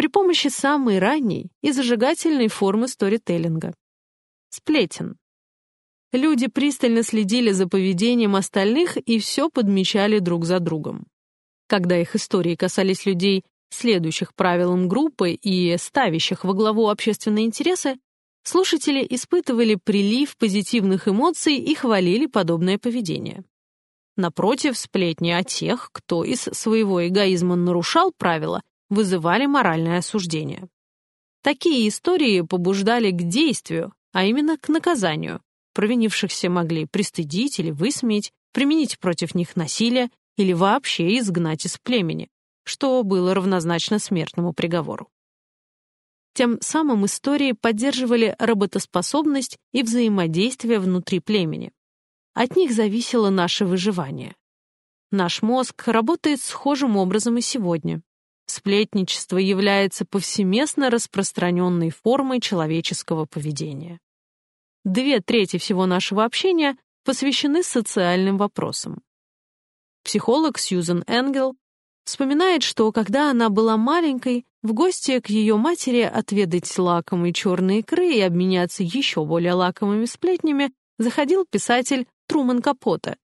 при помощи самой ранней и зажигательной формы сторителлинга — сплетен. Люди пристально следили за поведением остальных и все подмечали друг за другом. Когда их истории касались людей, следующих правилам группы и ставящих во главу общественные интересы, слушатели испытывали прилив позитивных эмоций и хвалили подобное поведение. Напротив, сплетни о тех, кто из своего эгоизма нарушал правила, вызывали моральное осуждение. Такие истории побуждали к действию, а именно к наказанию. Провинившихся могли пристыдить или высмеять, применить против них насилие или вообще изгнать из племени, что было равнозначно смертному приговору. Тем самым истории поддерживали работоспособность и взаимодействие внутри племени. От них зависело наше выживание. Наш мозг работает схожим образом и сегодня. Сплетничество является повсеместно распространенной формой человеческого поведения. Две трети всего нашего общения посвящены социальным вопросам. Психолог Сьюзен Энгел вспоминает, что когда она была маленькой, в гости к ее матери отведать лакомой черной икры и обменяться еще более лакомыми сплетнями заходил писатель Труман Капота.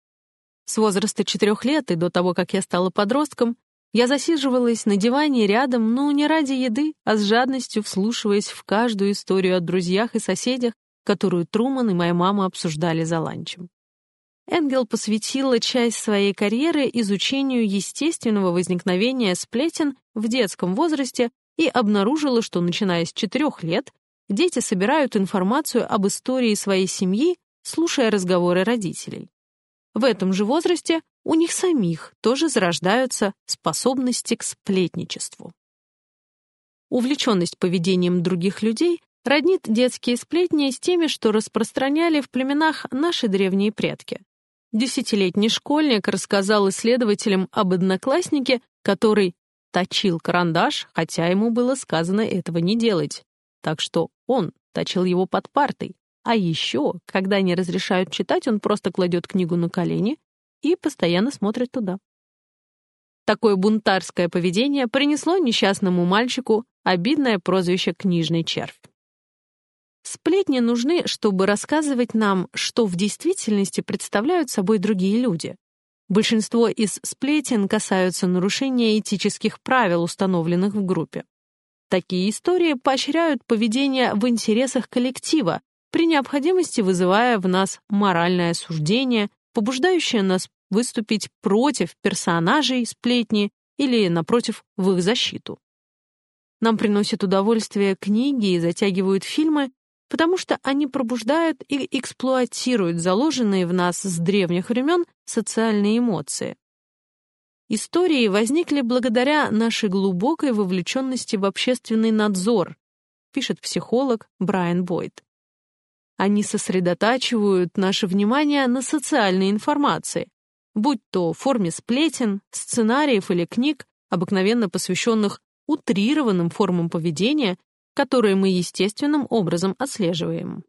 С возраста четырех лет и до того, как я стала подростком, я засиживалась на диване рядом, но не ради еды, а с жадностью вслушиваясь в каждую историю о друзьях и соседях, которую Труман и моя мама обсуждали за ланчем. Энгел посвятила часть своей карьеры изучению естественного возникновения сплетен в детском возрасте и обнаружила, что, начиная с четырех лет, дети собирают информацию об истории своей семьи, слушая разговоры родителей. В этом же возрасте у них самих тоже зарождаются способности к сплетничеству. Увлеченность поведением других людей роднит детские сплетни с теми, что распространяли в племенах наши древние предки. Десятилетний школьник рассказал исследователям об однокласснике, который точил карандаш, хотя ему было сказано этого не делать. Так что он точил его под партой. А еще, когда не разрешают читать, он просто кладет книгу на колени и постоянно смотрит туда. Такое бунтарское поведение принесло несчастному мальчику обидное прозвище «книжный червь». Сплетни нужны, чтобы рассказывать нам, что в действительности представляют собой другие люди. Большинство из сплетен касаются нарушения этических правил, установленных в группе. Такие истории поощряют поведение в интересах коллектива, при необходимости вызывая в нас моральное суждение, побуждающее нас выступить против персонажей сплетни или, напротив, в их защиту. Нам приносят удовольствие книги и затягивают фильмы, потому что они пробуждают и эксплуатируют заложенные в нас с древних времен социальные эмоции. Истории возникли благодаря нашей глубокой вовлеченности в общественный надзор, пишет психолог Брайан Бойд. Они сосредотачивают наше внимание на социальной информации, будь то в форме сплетен, сценариев или книг, обыкновенно посвященных утрированным формам поведения которые мы естественным образом отслеживаем.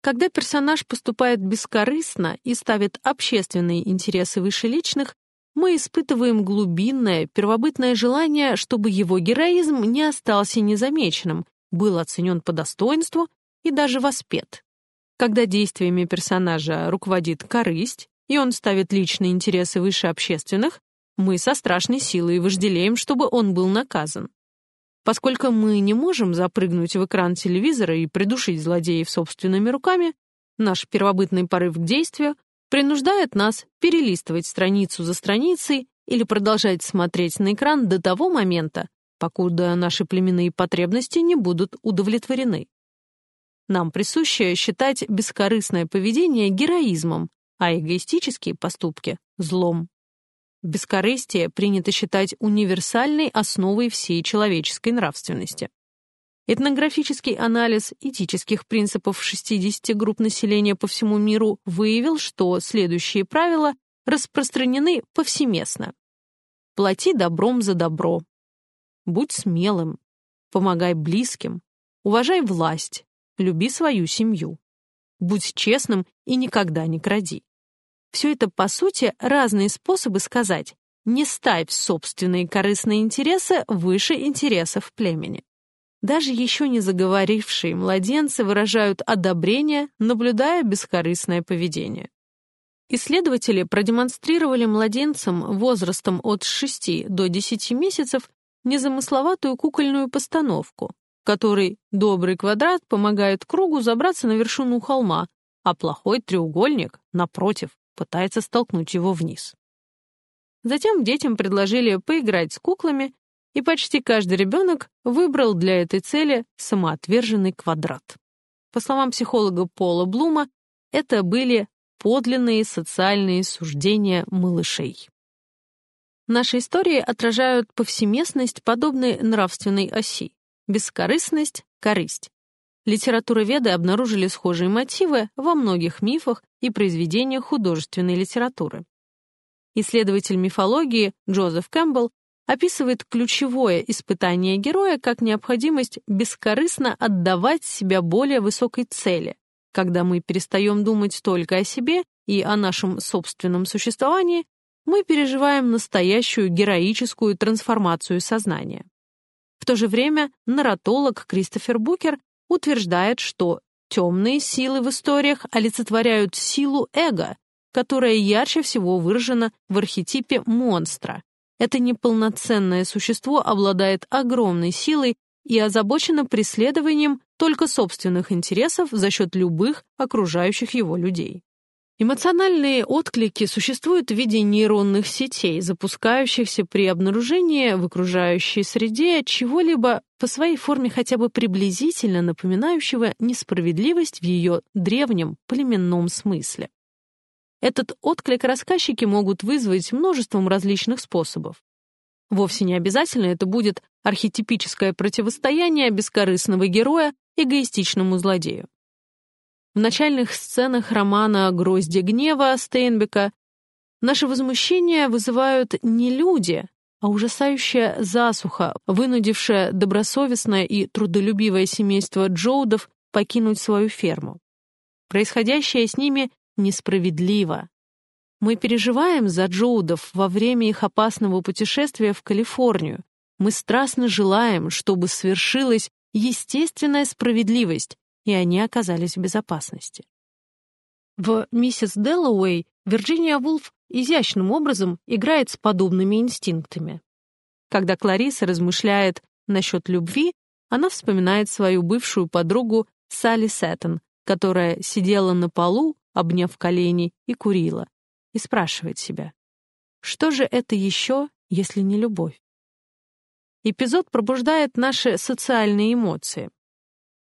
Когда персонаж поступает бескорыстно и ставит общественные интересы выше личных, мы испытываем глубинное, первобытное желание, чтобы его героизм не остался незамеченным, был оценен по достоинству и даже воспет. Когда действиями персонажа руководит корысть, и он ставит личные интересы выше общественных, мы со страшной силой вожделеем, чтобы он был наказан. Поскольку мы не можем запрыгнуть в экран телевизора и придушить злодеев собственными руками, наш первобытный порыв к действию принуждает нас перелистывать страницу за страницей или продолжать смотреть на экран до того момента, покуда наши племенные потребности не будут удовлетворены. Нам присуще считать бескорыстное поведение героизмом, а эгоистические поступки — злом. Бескорыстие принято считать универсальной основой всей человеческой нравственности. Этнографический анализ этических принципов 60 групп населения по всему миру выявил, что следующие правила распространены повсеместно. Плати добром за добро. Будь смелым. Помогай близким. Уважай власть. Люби свою семью. Будь честным и никогда не кради. Все это, по сути, разные способы сказать не ставь собственные корыстные интересы выше интересов племени. Даже еще не заговорившие младенцы выражают одобрение, наблюдая бескорыстное поведение. Исследователи продемонстрировали младенцам возрастом от 6 до 10 месяцев незамысловатую кукольную постановку, в которой добрый квадрат помогает кругу забраться на вершину холма, а плохой треугольник, напротив, пытается столкнуть его вниз. Затем детям предложили поиграть с куклами, и почти каждый ребенок выбрал для этой цели самоотверженный квадрат. По словам психолога Пола Блума, это были подлинные социальные суждения малышей. Наши истории отражают повсеместность подобной нравственной оси — бескорыстность, корысть. Литературоведы обнаружили схожие мотивы во многих мифах и произведениях художественной литературы. Исследователь мифологии Джозеф Кэмпбелл описывает ключевое испытание героя как необходимость бескорыстно отдавать себя более высокой цели, когда мы перестаем думать только о себе и о нашем собственном существовании, мы переживаем настоящую героическую трансформацию сознания. В то же время нарратолог Кристофер Букер утверждает, что темные силы в историях олицетворяют силу эго, которая ярче всего выражена в архетипе монстра. Это неполноценное существо обладает огромной силой и озабочено преследованием только собственных интересов за счет любых окружающих его людей. Эмоциональные отклики существуют в виде нейронных сетей, запускающихся при обнаружении в окружающей среде чего-либо по своей форме хотя бы приблизительно напоминающего несправедливость в ее древнем племенном смысле. Этот отклик рассказчики могут вызвать множеством различных способов. Вовсе не обязательно это будет архетипическое противостояние бескорыстного героя эгоистичному злодею. В начальных сценах романа «Грозди гнева» Стейнбека наше возмущение вызывают не люди, а ужасающая засуха, вынудившая добросовестное и трудолюбивое семейство Джоудов покинуть свою ферму. Происходящее с ними несправедливо. Мы переживаем за Джоудов во время их опасного путешествия в Калифорнию. Мы страстно желаем, чтобы свершилась естественная справедливость, и они оказались в безопасности. В «Миссис Дэллоуэй» Вирджиния Вулф изящным образом играет с подобными инстинктами. Когда Клариса размышляет насчет любви, она вспоминает свою бывшую подругу Салли Сэттон, которая сидела на полу обняв колени, и курила, и спрашивает себя, что же это еще, если не любовь? Эпизод пробуждает наши социальные эмоции.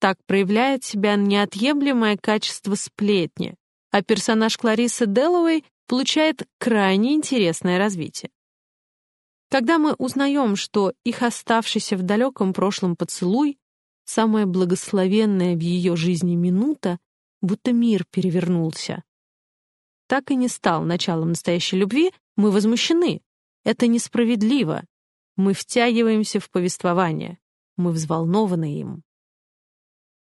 Так проявляет себя неотъемлемое качество сплетни, а персонаж Кларисы Деллоуэй получает крайне интересное развитие. Когда мы узнаем, что их оставшийся в далеком прошлом поцелуй, самая благословенная в ее жизни минута, будто мир перевернулся. Так и не стал началом настоящей любви, мы возмущены. Это несправедливо. Мы втягиваемся в повествование. Мы взволнованы им.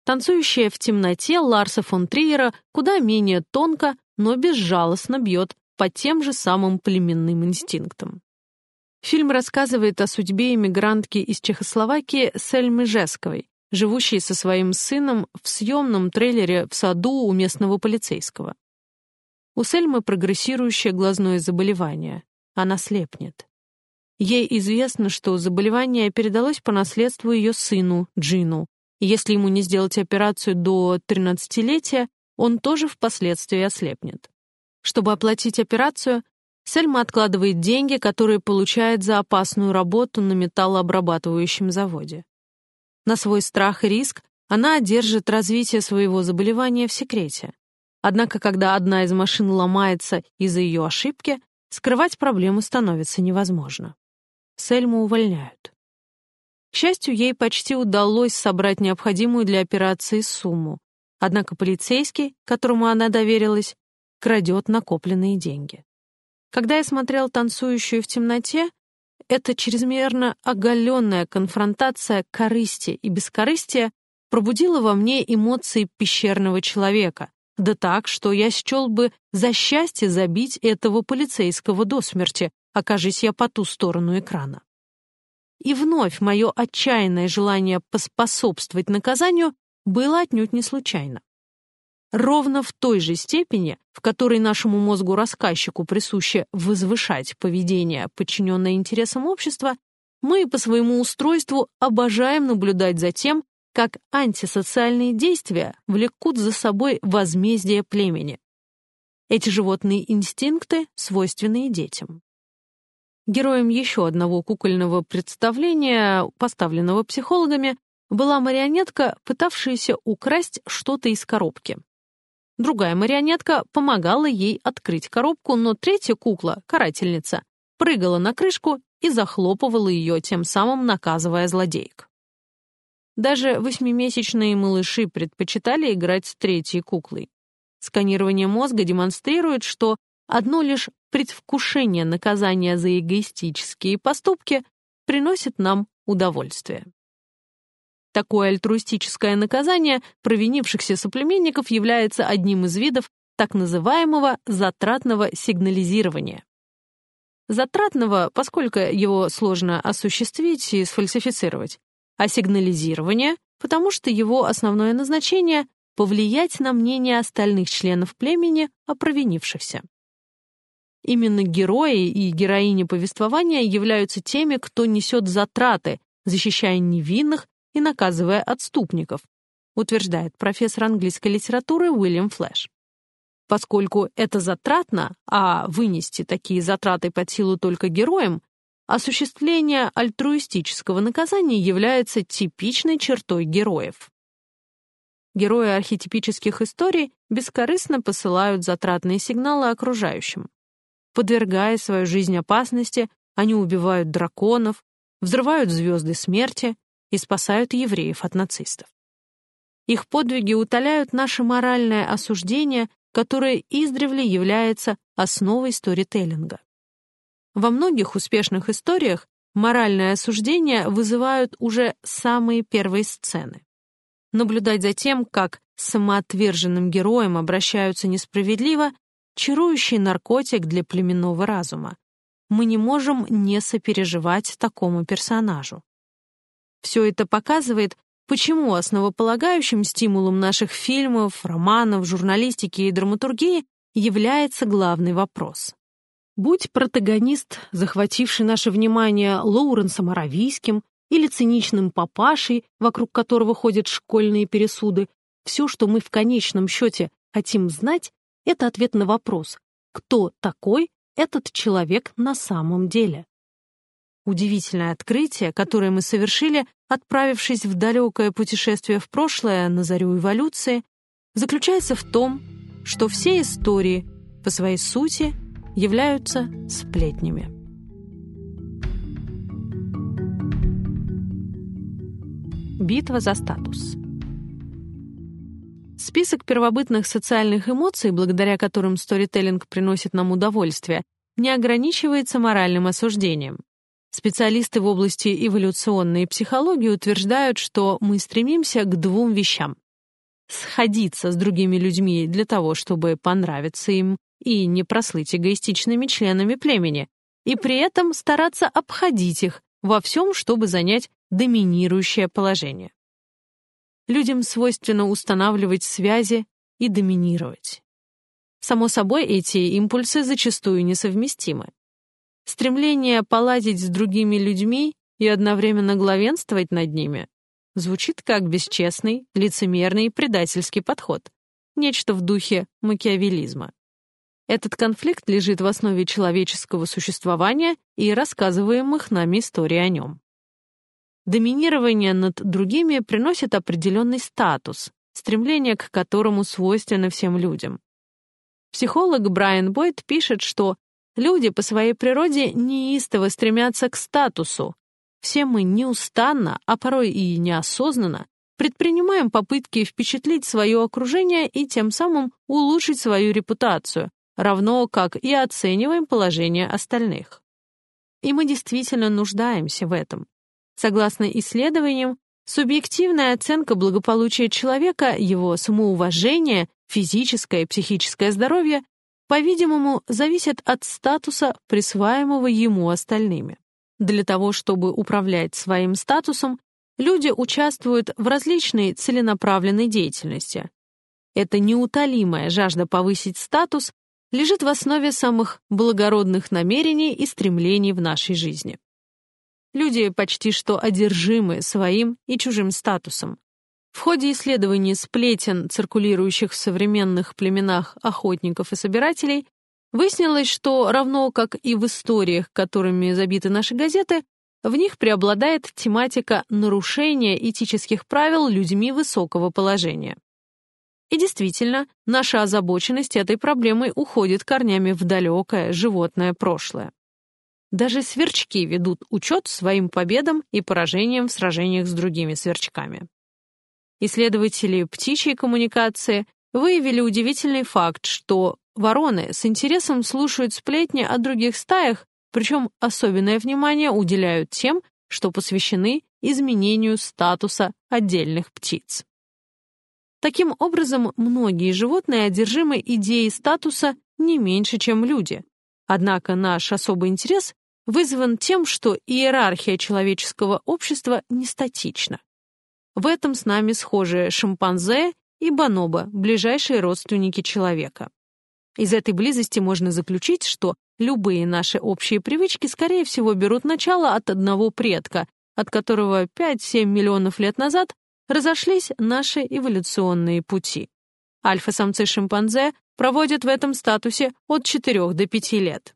Танцующая в темноте Ларса фон Триера куда менее тонко, но безжалостно бьет по тем же самым племенным инстинктам. Фильм рассказывает о судьбе эмигрантки из Чехословакии Сельмы Жесковой, живущий со своим сыном в съемном трейлере в саду у местного полицейского. У Сельмы прогрессирующее глазное заболевание. Она слепнет. Ей известно, что заболевание передалось по наследству ее сыну, Джину, если ему не сделать операцию до 13-летия, он тоже впоследствии ослепнет. Чтобы оплатить операцию, Сельма откладывает деньги, которые получает за опасную работу на металлообрабатывающем заводе. На свой страх и риск она держит развитие своего заболевания в секрете. Однако, когда одна из машин ломается из-за ее ошибки, скрывать проблему становится невозможно. Сельму увольняют. К счастью, ей почти удалось собрать необходимую для операции сумму. Однако полицейский, которому она доверилась, крадет накопленные деньги. Когда я смотрел «Танцующую в темноте», эта чрезмерно оголенная конфронтация корысти и бескорыстия пробудила во мне эмоции пещерного человека, да так, что я счел бы за счастье забить этого полицейского до смерти, окажись я по ту сторону экрана. И вновь мое отчаянное желание поспособствовать наказанию было отнюдь не случайно. Ровно в той же степени, в которой нашему мозгу-рассказчику присуще возвышать поведение, подчиненное интересам общества, мы по своему устройству обожаем наблюдать за тем, как антисоциальные действия влекут за собой возмездие племени. Эти животные инстинкты свойственны и детям. Героем еще одного кукольного представления, поставленного психологами, была марионетка, пытавшаяся украсть что-то из коробки. Другая марионетка помогала ей открыть коробку, но третья кукла, карательница, прыгала на крышку и захлопывала ее, тем самым наказывая злодеек. Даже восьмимесячные малыши предпочитали играть с третьей куклой. Сканирование мозга демонстрирует, что одно лишь предвкушение наказания за эгоистические поступки приносит нам удовольствие. Такое альтруистическое наказание провинившихся соплеменников является одним из видов так называемого затратного сигнализирования. Затратного, поскольку его сложно осуществить и сфальсифицировать, а сигнализирование, потому что его основное назначение — повлиять на мнение остальных членов племени о провинившихся. Именно герои и героини повествования являются теми, кто несет затраты, защищая невинных и наказывая отступников, утверждает профессор английской литературы Уильям Флэш. Поскольку это затратно, а вынести такие затраты под силу только героям, осуществление альтруистического наказания является типичной чертой героев. Герои архетипических историй бескорыстно посылают затратные сигналы окружающим. Подвергая свою жизнь опасности, они убивают драконов, взрывают звезды смерти и спасают евреев от нацистов. Их подвиги утоляют наше моральное осуждение, которое издревле является основой сторителлинга. Во многих успешных историях моральное осуждение вызывают уже самые первые сцены. Наблюдать за тем, как самоотверженным героем обращаются несправедливо, чарующий наркотик для племенного разума. Мы не можем не сопереживать такому персонажу. Все это показывает, почему основополагающим стимулом наших фильмов, романов, журналистики и драматургии является главный вопрос. Будь протагонист, захвативший наше внимание Лоуренсом Аравийским или циничным папашей, вокруг которого ходят школьные пересуды, все, что мы в конечном счете хотим знать, это ответ на вопрос, кто такой этот человек на самом деле. Удивительное открытие, которое мы совершили, отправившись в далекое путешествие в прошлое на зарю эволюции, заключается в том, что все истории по своей сути являются сплетнями. Битва за статус. Список первобытных социальных эмоций, благодаря которым сторителлинг приносит нам удовольствие, не ограничивается моральным осуждением. Специалисты в области эволюционной психологии утверждают, что мы стремимся к двум вещам. Сходиться с другими людьми для того, чтобы понравиться им и не прослыть эгоистичными членами племени, и при этом стараться обходить их во всем, чтобы занять доминирующее положение. Людям свойственно устанавливать связи и доминировать. Само собой, эти импульсы зачастую несовместимы. Стремление поладить с другими людьми и одновременно главенствовать над ними звучит как бесчестный, лицемерный и предательский подход, нечто в духе макиавелизма. Этот конфликт лежит в основе человеческого существования и рассказываемых нами историй о нем. Доминирование над другими приносит определенный статус, стремление к которому свойственно всем людям. Психолог Брайан Бойд пишет, что люди по своей природе неистово стремятся к статусу. Все мы неустанно, а порой и неосознанно, предпринимаем попытки впечатлить свое окружение и тем самым улучшить свою репутацию, равно как и оцениваем положение остальных. И мы действительно нуждаемся в этом. Согласно исследованиям, субъективная оценка благополучия человека, его самоуважение, физическое и психическое здоровье по-видимому, зависит от статуса, присваиваемого ему остальными. Для того, чтобы управлять своим статусом, люди участвуют в различной целенаправленной деятельности. Эта неутолимая жажда повысить статус лежит в основе самых благородных намерений и стремлений в нашей жизни. Люди почти что одержимы своим и чужим статусом. В ходе исследований сплетен, циркулирующих в современных племенах охотников и собирателей, выяснилось, что равно как и в историях, которыми забиты наши газеты, в них преобладает тематика нарушения этических правил людьми высокого положения. И действительно, наша озабоченность этой проблемой уходит корнями в далекое животное прошлое. Даже сверчки ведут учет своим победам и поражениям в сражениях с другими сверчками. Исследователи птичьей коммуникации выявили удивительный факт, что вороны с интересом слушают сплетни о других стаях, причем особенное внимание уделяют тем, что посвящены изменению статуса отдельных птиц. Таким образом, многие животные одержимы идеей статуса не меньше, чем люди. Однако наш особый интерес вызван тем, что иерархия человеческого общества не статична. В этом с нами схожи шимпанзе и бонобо, ближайшие родственники человека. Из этой близости можно заключить, что любые наши общие привычки, скорее всего, берут начало от одного предка, от которого 5-7 миллионов лет назад разошлись наши эволюционные пути. Альфа-самцы шимпанзе проводят в этом статусе от 4 до 5 лет.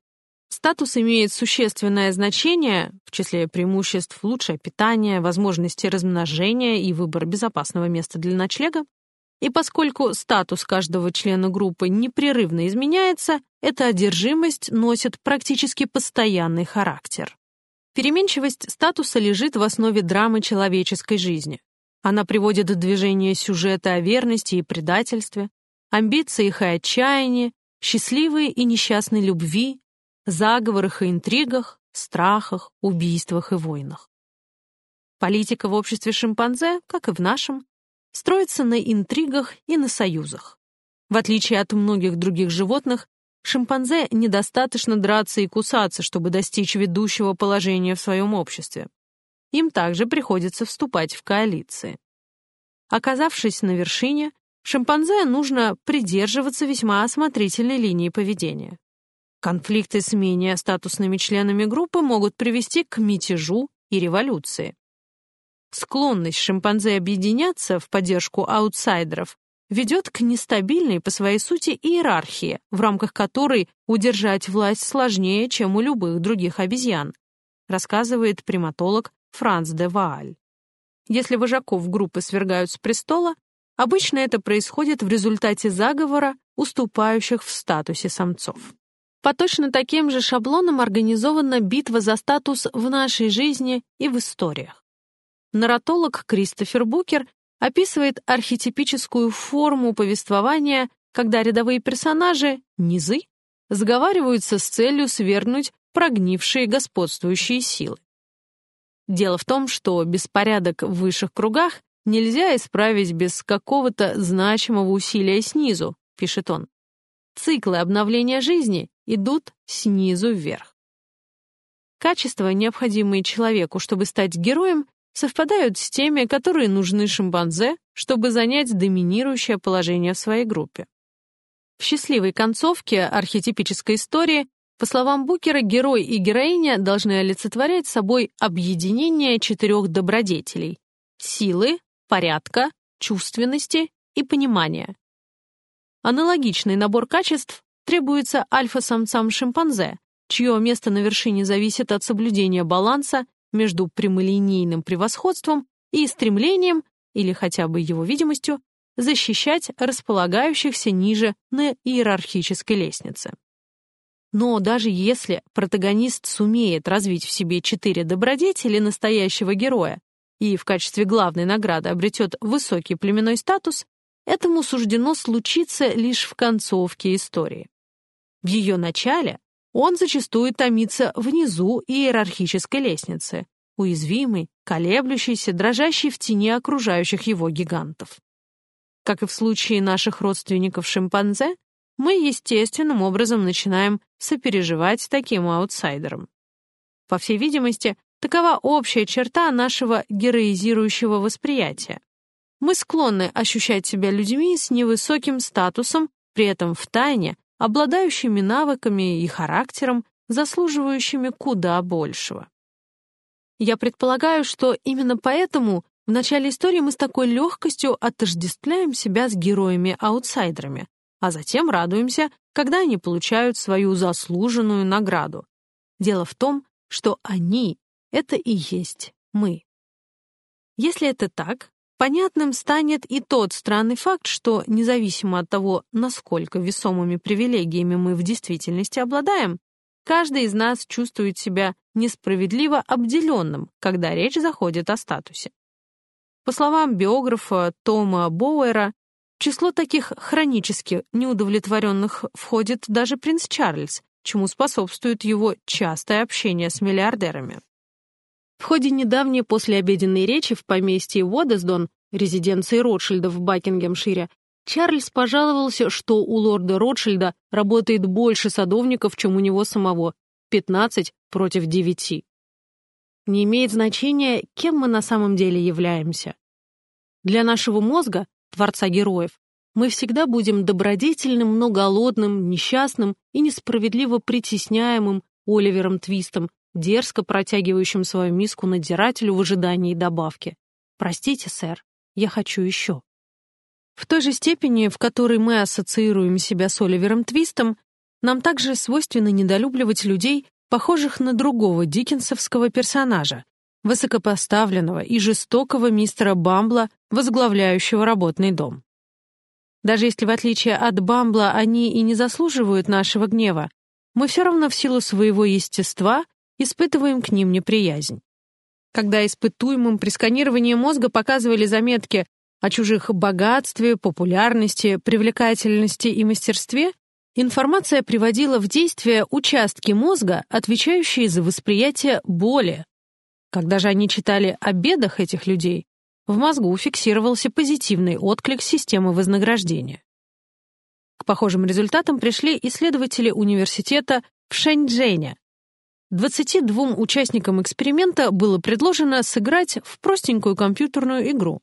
Статус имеет существенное значение, в числе преимуществ лучшее питание, возможности размножения и выбор безопасного места для ночлега. И поскольку статус каждого члена группы непрерывно изменяется, эта одержимость носит практически постоянный характер. Переменчивость статуса лежит в основе драмы человеческой жизни. Она приводит в движение сюжеты о верности и предательстве, амбициях и отчаянии, счастливой и несчастной любви, заговорах и интригах, страхах, убийствах и войнах. Политика в обществе шимпанзе, как и в нашем, строится на интригах и на союзах. В отличие от многих других животных, шимпанзе недостаточно драться и кусаться, чтобы достичь ведущего положения в своем обществе им также приходится вступать в коалиции. Оказавшись на вершине, шимпанзе нужно придерживаться весьма осмотрительной линии поведения. Конфликты с менее статусными членами группы могут привести к мятежу и революции. Склонность шимпанзе объединяться в поддержку аутсайдеров ведет к нестабильной по своей сути иерархии, в рамках которой удержать власть сложнее, чем у любых других обезьян, рассказывает приматолог Франц де Вааль. Если вожаков группы свергают с престола, обычно это происходит в результате заговора, уступающих в статусе самцов. По точно таким же шаблонам организована битва за статус в нашей жизни и в историях. Нарратолог Кристофер Букер описывает архетипическую форму повествования, когда рядовые персонажи, низы, сговариваются с целью свергнуть прогнившие господствующие силы. Дело в том, что беспорядок в высших кругах нельзя исправить без какого-то значимого усилия снизу, пишет он. Циклы обновления жизни идут снизу вверх. Качества, необходимые человеку, чтобы стать героем, совпадают с теми, которые нужны шимпанзе, чтобы занять доминирующее положение в своей группе. В счастливой концовке архетипической истории по словам Букера, герой и героиня должны олицетворять собой объединение четырех добродетелей — силы, порядка, чувственности и понимания. Аналогичный набор качеств требуется альфа-самцам шимпанзе, чье место на вершине зависит от соблюдения баланса между прямолинейным превосходством и стремлением, или хотя бы его видимостью, защищать располагающихся ниже на иерархической лестнице. Но даже если протагонист сумеет развить в себе четыре добродетели настоящего героя и в качестве главной награды обретет высокий племенной статус, этому суждено случиться лишь в концовке истории. В ее начале он зачастую томится внизу иерархической лестницы, уязвимый, колеблющийся, дрожащий в тени окружающих его гигантов. Как и в случае наших родственников шимпанзе, мы естественным образом начинаем сопереживать таким аутсайдерам. По всей видимости, такова общая черта нашего героизирующего восприятия. Мы склонны ощущать себя людьми с невысоким статусом, при этом в тайне, обладающими навыками и характером, заслуживающими куда большего. Я предполагаю, что именно поэтому в начале истории мы с такой легкостью отождествляем себя с героями-аутсайдерами, а затем радуемся, когда они получают свою заслуженную награду. Дело в том, что они — это и есть мы. Если это так, понятным станет и тот странный факт, что независимо от того, насколько весомыми привилегиями мы в действительности обладаем, каждый из нас чувствует себя несправедливо обделенным, когда речь заходит о статусе. По словам биографа Тома Боуэра, число таких хронически неудовлетворенных входит даже принц Чарльз, чему способствует его частое общение с миллиардерами. В ходе недавней послеобеденной речи в поместье Уодесдон, резиденции Ротшильда в Бакингемшире, Чарльз пожаловался, что у лорда Ротшильда работает больше садовников, чем у него самого — 15 против 9. Не имеет значения, кем мы на самом деле являемся. Для нашего мозга Творца героев, мы всегда будем добродетельным, но голодным, несчастным и несправедливо притесняемым Оливером Твистом, дерзко протягивающим свою миску надзирателю в ожидании добавки. «Простите, сэр, я хочу еще». В той же степени, в которой мы ассоциируем себя с Оливером Твистом, нам также свойственно недолюбливать людей, похожих на другого диккенсовского персонажа, высокопоставленного и жестокого мистера Бамбла, возглавляющего работный дом. Даже если, в отличие от Бамбла, они и не заслуживают нашего гнева, мы все равно в силу своего естества испытываем к ним неприязнь. Когда испытуемым при сканировании мозга показывали заметки о чужих богатстве, популярности, привлекательности и мастерстве, информация приводила в действие участки мозга, отвечающие за восприятие боли, когда же они читали о бедах этих людей, в мозгу фиксировался позитивный отклик системы вознаграждения. К похожим результатам пришли исследователи университета в Шэньчжэне. 22 участникам эксперимента было предложено сыграть в простенькую компьютерную игру.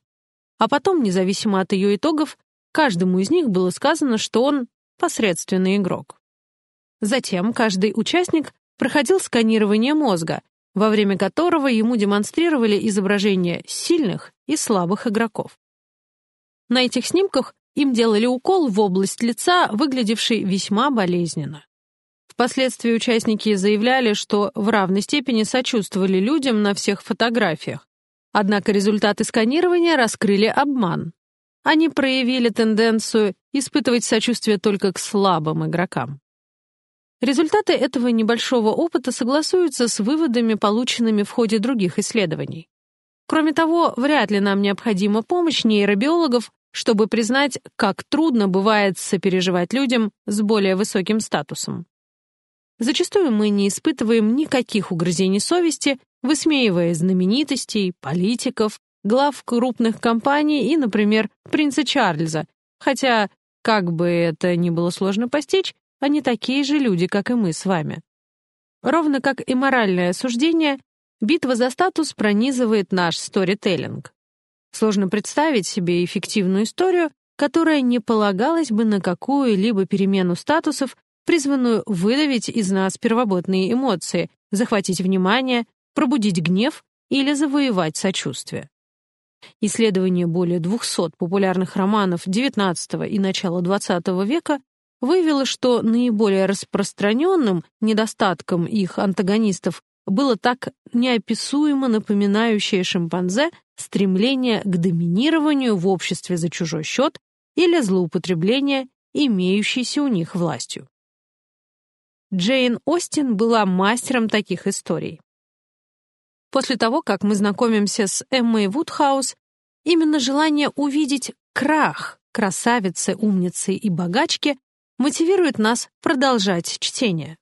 А потом, независимо от ее итогов, каждому из них было сказано, что он посредственный игрок. Затем каждый участник проходил сканирование мозга, во время которого ему демонстрировали изображения сильных и слабых игроков. На этих снимках им делали укол в область лица, выглядевший весьма болезненно. Впоследствии участники заявляли, что в равной степени сочувствовали людям на всех фотографиях. Однако результаты сканирования раскрыли обман. Они проявили тенденцию испытывать сочувствие только к слабым игрокам. Результаты этого небольшого опыта согласуются с выводами, полученными в ходе других исследований. Кроме того, вряд ли нам необходима помощь нейробиологов, чтобы признать, как трудно бывает сопереживать людям с более высоким статусом. Зачастую мы не испытываем никаких угрызений совести, высмеивая знаменитостей, политиков, глав крупных компаний и, например, принца Чарльза, хотя, как бы это ни было сложно постичь, они такие же люди, как и мы с вами. Ровно как и моральное осуждение, битва за статус пронизывает наш сторителлинг. Сложно представить себе эффективную историю, которая не полагалась бы на какую-либо перемену статусов, призванную выдавить из нас первобытные эмоции, захватить внимание, пробудить гнев или завоевать сочувствие. Исследование более 200 популярных романов XIX и начала XX века выявила, что наиболее распространенным недостатком их антагонистов было так неописуемо напоминающее шимпанзе стремление к доминированию в обществе за чужой счет или злоупотребление имеющейся у них властью. Джейн Остин была мастером таких историй. После того, как мы знакомимся с Эммой Вудхаус, именно желание увидеть крах красавицы, умницы и богачки мотивирует нас продолжать чтение.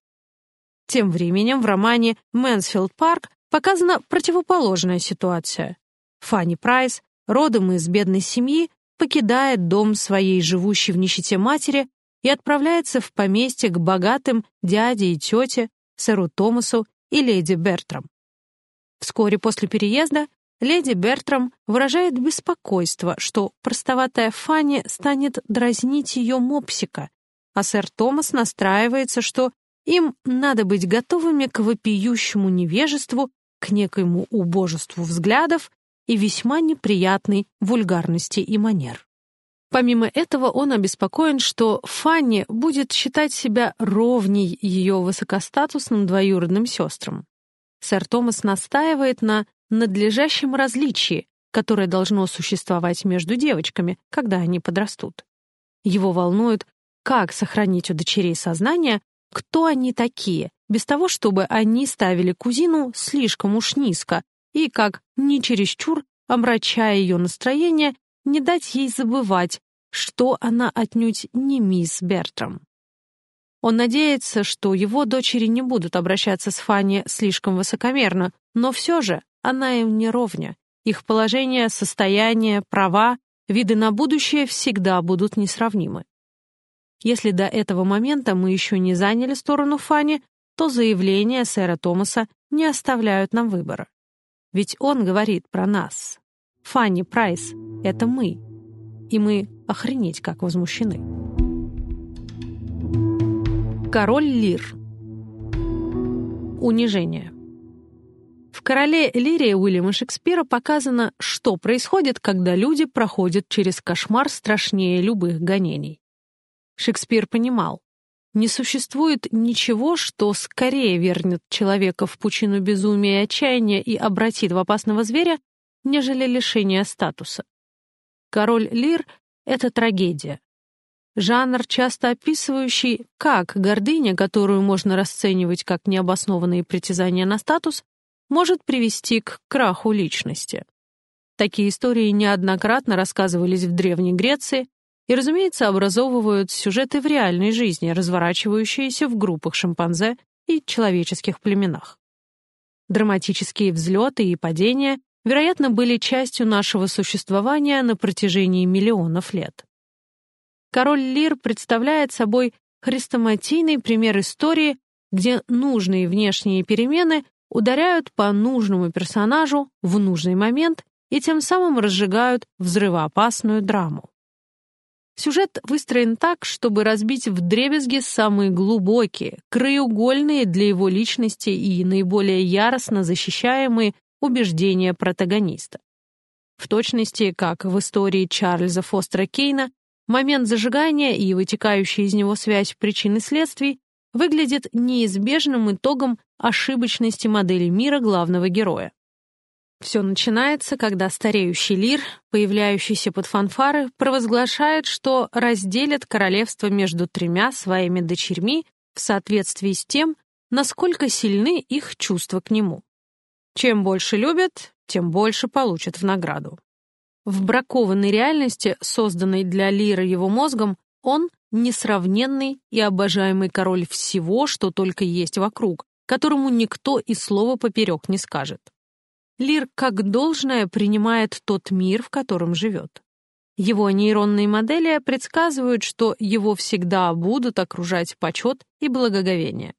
Тем временем в романе «Мэнсфилд Парк» показана противоположная ситуация. Фанни Прайс, родом из бедной семьи, покидает дом своей живущей в нищете матери, и отправляется в поместье к богатым дяде и тете, сэру Томасу и леди Бертрам. Вскоре после переезда леди Бертрам выражает беспокойство, что простоватая Фанни станет дразнить ее мопсика, а сэр Томас настраивается, что им надо быть готовыми к вопиющему невежеству, к некоему убожеству взглядов и весьма неприятной вульгарности и манер. Помимо этого, он обеспокоен, что Фанни будет считать себя ровней ее высокостатусным двоюродным сестрам. Сэр Томас настаивает на надлежащем различии, которое должно существовать между девочками, когда они подрастут. Его волнует, как сохранить у дочерей сознание, кто они такие, без того, чтобы они ставили кузину слишком уж низко, и как, не чересчур, омрачая ее настроение, не дать ей забывать, что она отнюдь не мисс Бертрам. Он надеется, что его дочери не будут обращаться с Фанни слишком высокомерно, но все же она им не ровня. Их положение, состояние, права, виды на будущее всегда будут несравнимы. Если до этого момента мы еще не заняли сторону Фанни, то заявления сэра Томаса не оставляют нам выбора. Ведь он говорит про нас. Фанни Прайс — это мы. И мы охренеть как возмущены. Король Лир. Унижение. В «Короле Лире» Уильяма Шекспира показано, что происходит, когда люди проходят через кошмар страшнее любых гонений. Шекспир понимал, не существует ничего, что скорее вернет человека в пучину безумия и отчаяния и обратит в опасного зверя, нежели лишение статуса. Король Лир — это трагедия. Жанр, часто описывающий, как гордыня, которую можно расценивать как необоснованные притязания на статус, может привести к краху личности. Такие истории неоднократно рассказывались в Древней Греции, и, разумеется, образовывают сюжеты в реальной жизни, разворачивающиеся в группах шимпанзе и человеческих племенах. Драматические взлеты и падения, вероятно, были частью нашего существования на протяжении миллионов лет. Король Лир представляет собой хрестоматийный пример истории, где нужные внешние перемены ударяют по нужному персонажу в нужный момент и тем самым разжигают взрывоопасную драму. Сюжет выстроен так, чтобы разбить в дребезги самые глубокие, краеугольные для его личности и наиболее яростно защищаемые убеждения протагониста. В точности, как в истории Чарльза Фостера Кейна, момент зажигания и вытекающая из него связь причин и следствий выглядит неизбежным итогом ошибочности модели мира главного героя. Все начинается, когда стареющий Лир, появляющийся под фанфары, провозглашает, что разделит королевство между тремя своими дочерьми в соответствии с тем, насколько сильны их чувства к нему. Чем больше любят, тем больше получат в награду. В бракованной реальности, созданной для Лира его мозгом, он — несравненный и обожаемый король всего, что только есть вокруг, которому никто и слова поперек не скажет. Лир как должное принимает тот мир, в котором живет. Его нейронные модели предсказывают, что его всегда будут окружать почет и благоговение.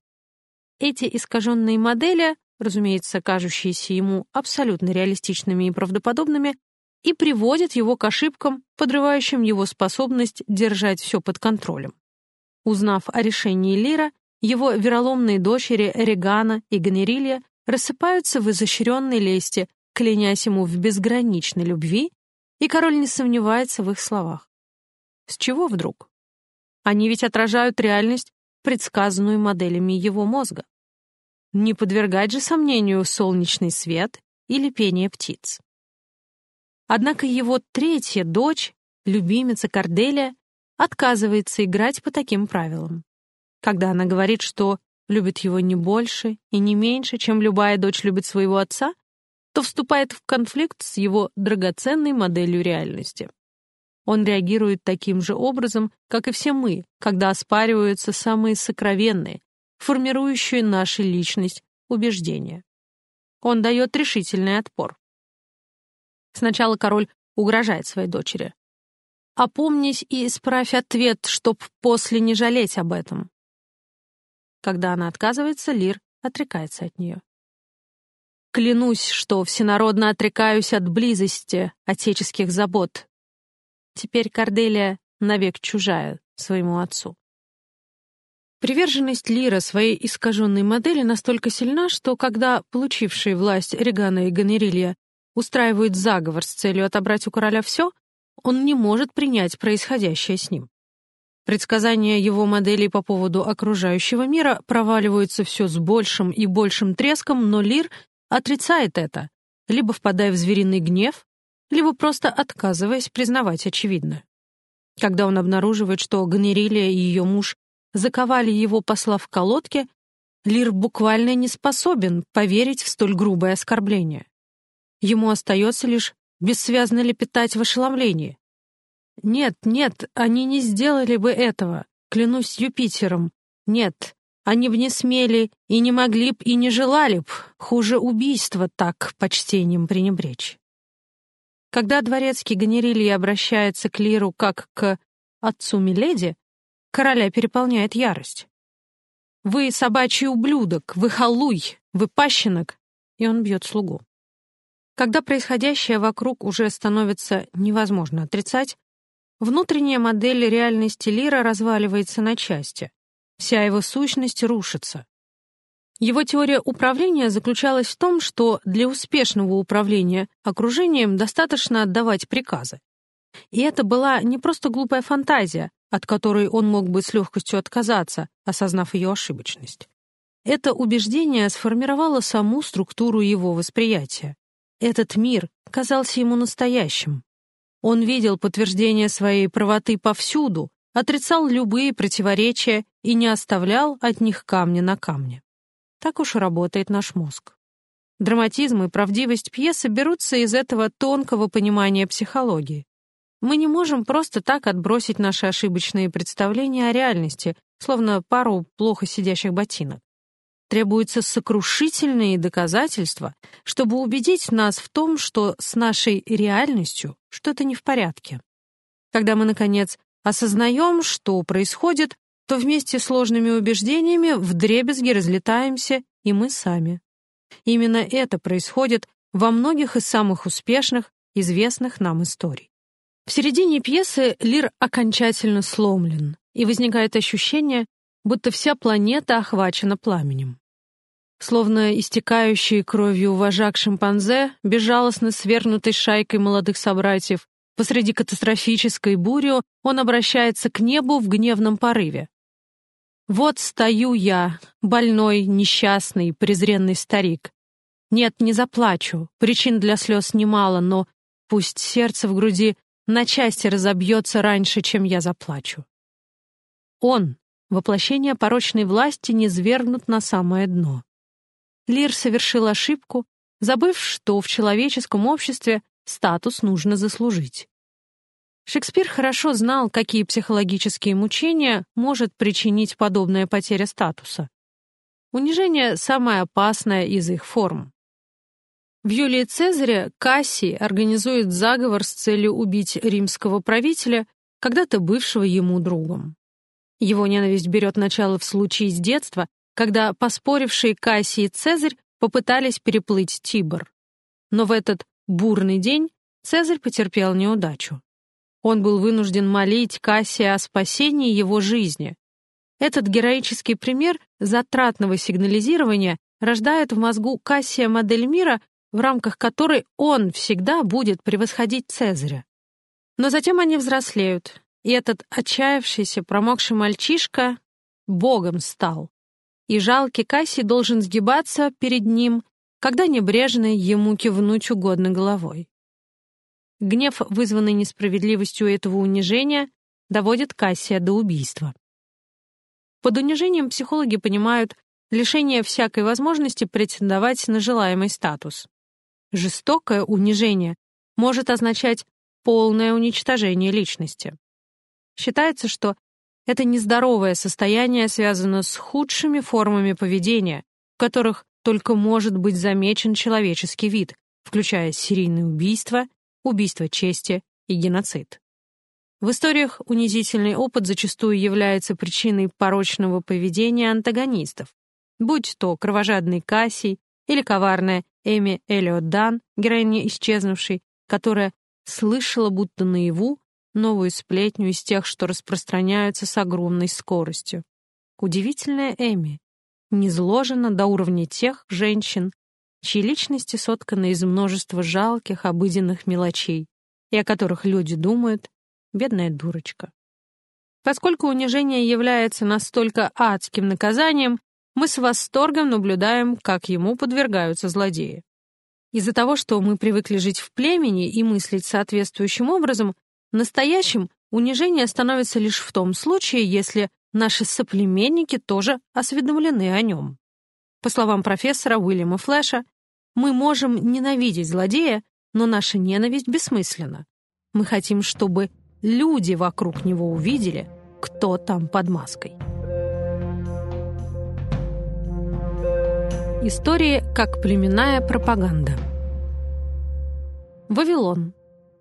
Эти искаженные модели, разумеется, кажущиеся ему абсолютно реалистичными и правдоподобными, и приводят его к ошибкам, подрывающим его способность держать все под контролем. Узнав о решении Лира, его вероломные дочери Регана и Ганерилья рассыпаются в изощренной лести, клянясь ему в безграничной любви, и король не сомневается в их словах. С чего вдруг? Они ведь отражают реальность, предсказанную моделями его мозга. Не подвергать же сомнению солнечный свет или пение птиц. Однако его третья дочь, любимица Корделия, отказывается играть по таким правилам. Когда она говорит, что любит его не больше и не меньше, чем любая дочь любит своего отца, то вступает в конфликт с его драгоценной моделью реальности. Он реагирует таким же образом, как и все мы, когда оспариваются самые сокровенные, формирующие нашу личность убеждения. Он дает решительный отпор. Сначала король угрожает своей дочери. Опомнись и исправь ответ, чтоб после не жалеть об этом. Когда она отказывается, Лир отрекается от нее. Клянусь, что всенародно отрекаюсь от близости, отеческих забот. Теперь Корделия навек чужая своему отцу. Приверженность Лира своей искаженной модели настолько сильна, что когда получившие власть Регана и Ганерилья устраивают заговор с целью отобрать у короля все, он не может принять происходящее с ним. Предсказания его моделей по поводу окружающего мира проваливаются все с большим и большим треском, но Лир отрицает это, либо впадая в звериный гнев, либо просто отказываясь признавать очевидное. Когда он обнаруживает, что Ганерилия и ее муж заковали его посла в колодке, Лир буквально не способен поверить в столь грубое оскорбление. Ему остается лишь бессвязно лепетать в ошеломлении. «Нет, нет, они не сделали бы этого, клянусь Юпитером. Нет, они б не смели и не могли б и не желали б, хуже убийства так почтением пренебречь». Когда дворецкий Ганерилья обращается к Лиру как к отцу Миледи, Короля переполняет ярость. «Вы собачий ублюдок! Вы халуй! Вы пащенок!» И он бьет слугу. Когда происходящее вокруг уже становится невозможно отрицать, внутренняя модель реальности Лира разваливается на части. Вся его сущность рушится. Его теория управления заключалась в том, что для успешного управления окружением достаточно отдавать приказы. И это была не просто глупая фантазия, от которой он мог бы с легкостью отказаться, осознав ее ошибочность. Это убеждение сформировало саму структуру его восприятия. Этот мир казался ему настоящим. Он видел подтверждение своей правоты повсюду, отрицал любые противоречия и не оставлял от них камня на камне. Так уж работает наш мозг. Драматизм и правдивость пьесы берутся из этого тонкого понимания психологии. Мы не можем просто так отбросить наши ошибочные представления о реальности, словно пару плохо сидящих ботинок. Требуются сокрушительные доказательства, чтобы убедить нас в том, что с нашей реальностью что-то не в порядке. Когда мы, наконец, осознаем, что происходит, то вместе с сложными убеждениями вдребезги разлетаемся и мы сами. Именно это происходит во многих из самых успешных, известных нам историй. В середине пьесы Лир окончательно сломлен, и возникает ощущение, будто вся планета охвачена пламенем. Словно истекающий кровью вожак шимпанзе, безжалостно свергнутый шайкой молодых собратьев, посреди катастрофической бури он обращается к небу в гневном порыве. «Вот стою я, больной, несчастный, презренный старик. Нет, не заплачу, причин для слез немало, но пусть сердце в груди на части разобьется раньше, чем я заплачу. Он, воплощение порочной власти, не свергнут на самое дно. Лир совершил ошибку, забыв, что в человеческом обществе статус нужно заслужить. Шекспир хорошо знал, какие психологические мучения может причинить подобная потеря статуса. Унижение — самая опасная из их форм. В Юлии Цезаре Кассий организует заговор с целью убить римского правителя, когда-то бывшего ему другом. Его ненависть берет начало в случае с детства, когда поспорившие Кассий и Цезарь попытались переплыть Тибр. Но в этот бурный день Цезарь потерпел неудачу. Он был вынужден молить Кассия о спасении его жизни. Этот героический пример затратного сигнализирования рождает в мозгу Кассия модель мира, в рамках которой он всегда будет превосходить Цезаря. Но затем они взрослеют, и этот отчаявшийся, промокший мальчишка богом стал. И жалкий Кассий должен сгибаться перед ним, когда небрежно ему кивнуть угодно головой. Гнев, вызванный несправедливостью этого унижения, доводит Кассия до убийства. Под унижением психологи понимают лишение всякой возможности претендовать на желаемый статус. Жестокое унижение может означать полное уничтожение личности. Считается, что это нездоровое состояние связано с худшими формами поведения, в которых только может быть замечен человеческий вид, включая серийные убийства, убийство чести и геноцид. В историях унизительный опыт зачастую является причиной порочного поведения антагонистов, будь то кровожадный Кассий или коварная Эми Эллиот Дан, героиня исчезнувшей, которая слышала будто наяву новую сплетню из тех, что распространяются с огромной скоростью. Удивительная Эми, низложена до уровня тех женщин, чьи личности сотканы из множества жалких обыденных мелочей, и о которых люди думают, бедная дурочка. Поскольку унижение является настолько адским наказанием, мы с восторгом наблюдаем, как ему подвергаются злодеи. Из-за того, что мы привыкли жить в племени и мыслить соответствующим образом, настоящим унижение становится лишь в том случае, если наши соплеменники тоже осведомлены о нем. По словам профессора Уильяма Флэша, мы можем ненавидеть злодея, но наша ненависть бессмысленна. Мы хотим, чтобы люди вокруг него увидели, кто там под маской. Истории как племенная пропаганда. Вавилон.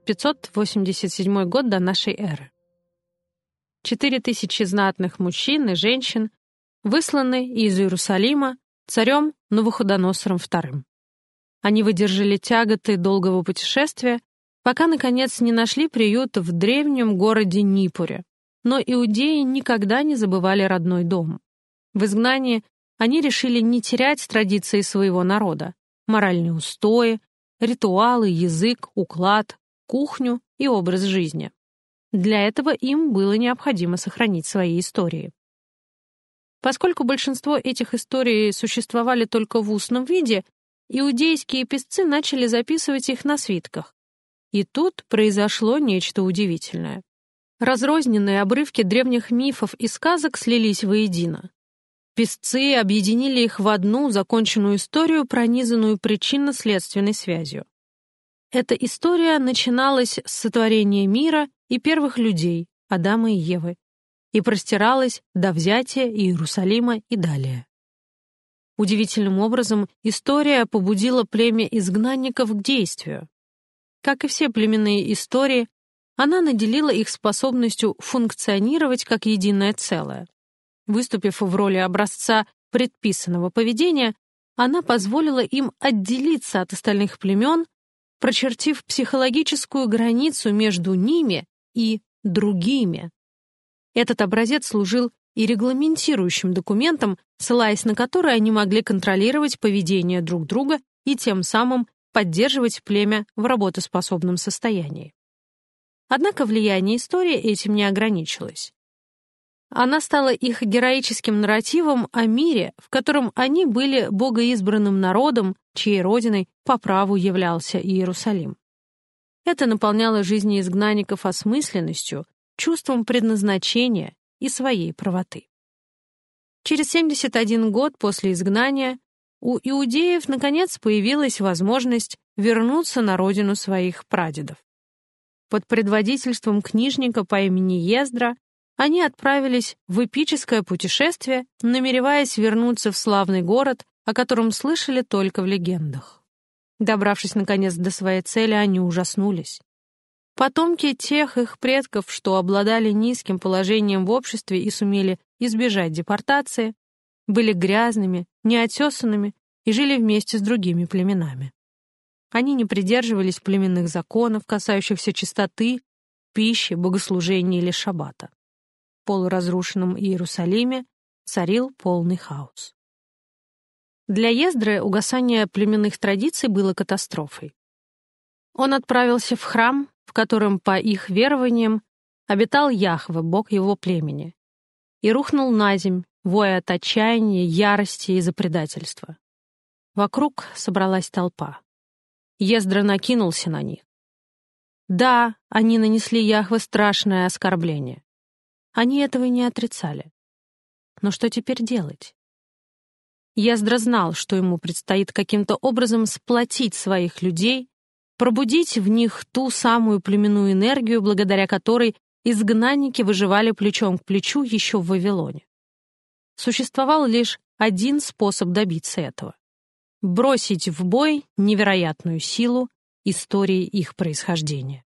587 год до нашей эры. Четыре тысячи знатных мужчин и женщин высланы из Иерусалима царем Новоходоносором II. Они выдержали тяготы долгого путешествия, пока, наконец, не нашли приют в древнем городе Нипуре. Но иудеи никогда не забывали родной дом. В изгнании они решили не терять традиции своего народа, моральные устои, ритуалы, язык, уклад, кухню и образ жизни. Для этого им было необходимо сохранить свои истории. Поскольку большинство этих историй существовали только в устном виде, иудейские писцы начали записывать их на свитках. И тут произошло нечто удивительное. Разрозненные обрывки древних мифов и сказок слились воедино. Песцы объединили их в одну законченную историю, пронизанную причинно-следственной связью. Эта история начиналась с сотворения мира и первых людей, Адама и Евы, и простиралась до взятия Иерусалима и далее. Удивительным образом история побудила племя изгнанников к действию. Как и все племенные истории, она наделила их способностью функционировать как единое целое. Выступив в роли образца предписанного поведения, она позволила им отделиться от остальных племен, прочертив психологическую границу между ними и другими. Этот образец служил и регламентирующим документом, ссылаясь на которые они могли контролировать поведение друг друга и тем самым поддерживать племя в работоспособном состоянии. Однако влияние истории этим не ограничилось. Она стала их героическим нарративом о мире, в котором они были богоизбранным народом, чьей родиной по праву являлся Иерусалим. Это наполняло жизни изгнанников осмысленностью, чувством предназначения и своей правоты. Через 71 год после изгнания у иудеев наконец появилась возможность вернуться на родину своих прадедов. Под предводительством книжника по имени Ездра они отправились в эпическое путешествие, намереваясь вернуться в славный город, о котором слышали только в легендах. Добравшись, наконец, до своей цели, они ужаснулись. Потомки тех их предков, что обладали низким положением в обществе и сумели избежать депортации, были грязными, неотесанными и жили вместе с другими племенами. Они не придерживались племенных законов, касающихся чистоты, пищи, богослужения или шаббата. Полуразрушенном Иерусалиме царил полный хаос. Для Ездры угасание племенных традиций было катастрофой. Он отправился в храм, в котором, по их верованиям, обитал Яхве, бог его племени, и рухнул на земь, воя от отчаяния, ярости и за предательства. Вокруг собралась толпа. Ездра накинулся на них. Да, они нанесли Яхве страшное оскорбление. Они этого не отрицали. Но что теперь делать? Ездра знал, что ему предстоит каким-то образом сплотить своих людей, пробудить в них ту самую племенную энергию, благодаря которой изгнанники выживали плечом к плечу еще в Вавилоне. Существовал лишь один способ добиться этого — бросить в бой невероятную силу истории их происхождения.